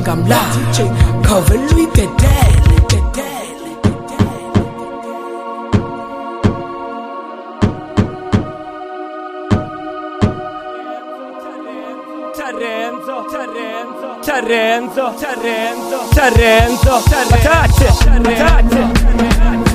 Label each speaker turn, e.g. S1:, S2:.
S1: mchenga mlazi khove lui bedele Tarenzo, Tarenzo, Tarenzo, Tarenzo, Tarenzo, patate, patate.